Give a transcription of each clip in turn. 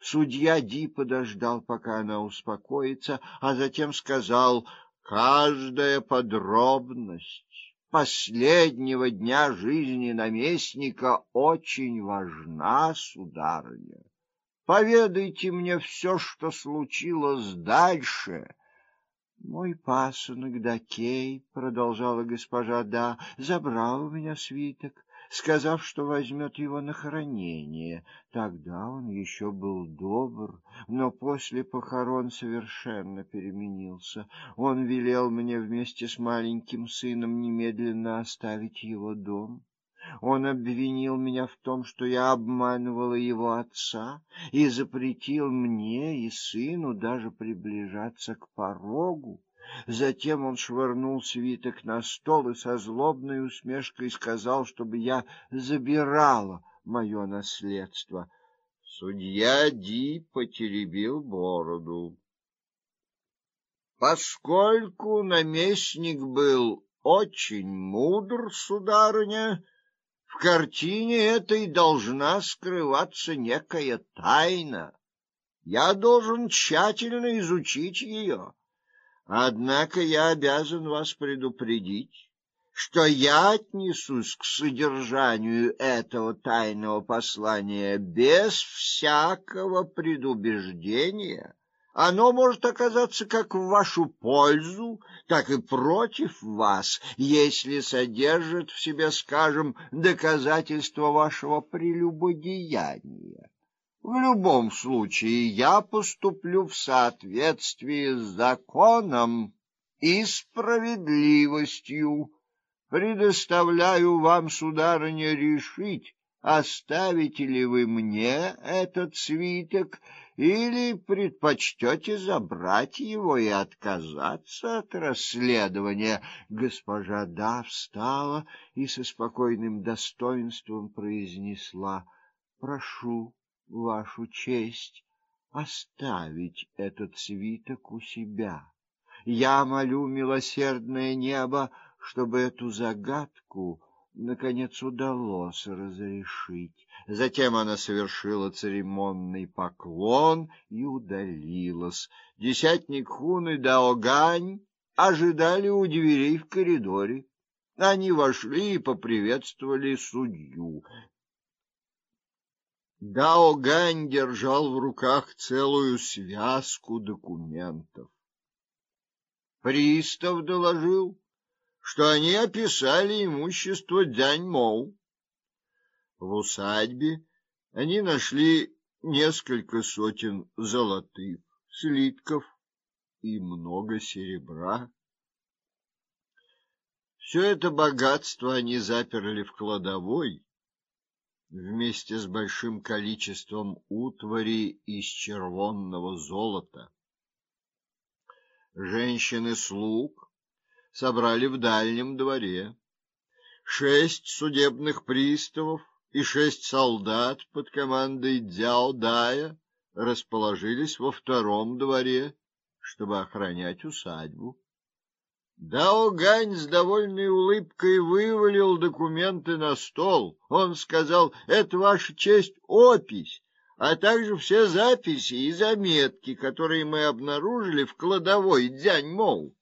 Судья Ди подождал, пока она успокоится, а затем сказал: "Каждая подробность последнего дня жизни наместника очень важна, сударыня. Поведайте мне все, что случилось дальше. Мой пасынок Дакей, продолжала госпожа Да, забрал у меня свиток, сказав, что возьмет его на хранение. Тогда он еще был добр, но после похорон совершенно переменился. Он велел мне вместе с маленьким сыном немедленно оставить его дом. Он обвинил меня в том, что я обманывала его отца, и запретил мне и сыну даже приближаться к порогу. Затем он швырнул свиток на стол и со злобной усмешкой сказал, чтобы я забирала мое наследство. Судья Ди потеребил бороду. Поскольку наместник был очень мудр, сударыня, в картине этой должна скрываться некая тайна. Я должен тщательно изучить ее. Однако я обязан вас предупредить, что я отнесусь к содержанию этого тайного послания без всякого предубеждения оно может оказаться как в вашу пользу, так и против вас, если содержит в себе, скажем, доказательства вашего прелюбодеяния. В любом случае я поступлю в соответствии с законом и справедливостью. Предоставляю вам, сударыня, решить, оставите ли вы мне этот свиток или предпочтете забрать его и отказаться от расследования? Госпожа Да встала и со спокойным достоинством произнесла: "Прошу вашу честь оставить этот свиток у себя. Я молю милосердное небо, чтобы эту загадку наконец удалось разрешить. Затем она совершила церемонный поклон и удалилась. Десятник Хун и Даогань ожидали у дверей в коридоре. Они вошли и поприветствовали судью. Даогань держал в руках целую связку документов. Пристав доложил, что они описали имущество Дяньмоу. В усадьбе они нашли несколько сотен золотых слитков и много серебра. Все это богатство они заперли в кладовой вместе с большим количеством утвари из червонного золота. Женщины слуг собрали в дальнем дворе. Шесть судебных приставов и шесть солдат под командой Дзяо Дая расположились во втором дворе, чтобы охранять усадьбу. Дао Гань с довольной улыбкой вывалил документы на стол. Он сказал: "Это ваша честь опись, а также все записи и заметки, которые мы обнаружили в кладовой Дзяньмоу".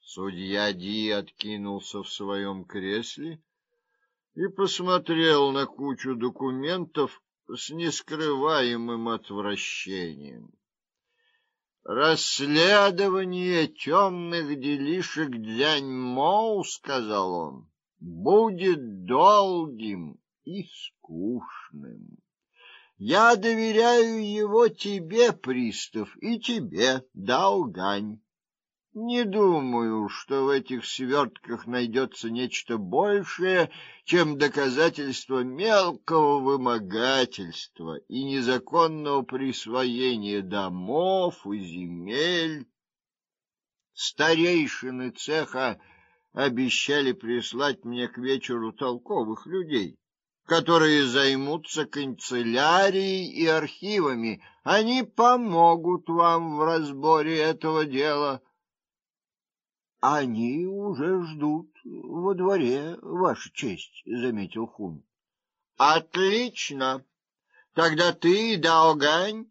Судья Ди откинулся в своем кресле и посмотрел на кучу документов с нескрываемым отвращением. Расследование темных делишек Дзяньмоу, сказал он, будет долгим и скучным. Я доверяю его тебе, пристав, и тебе, Даогань. Не думаю, что в этих свертках найдется нечто большее, чем доказательство мелкого вымогательства и незаконного присвоения домов и земель. Старейшины цеха обещали прислать мне к вечеру толковых людей, которые займутся канцелярией и архивами. Они помогут вам в разборе этого дела. Они уже ждут во дворе, ваша честь, заметил Хун. Отлично. Тогда ты, Даогань,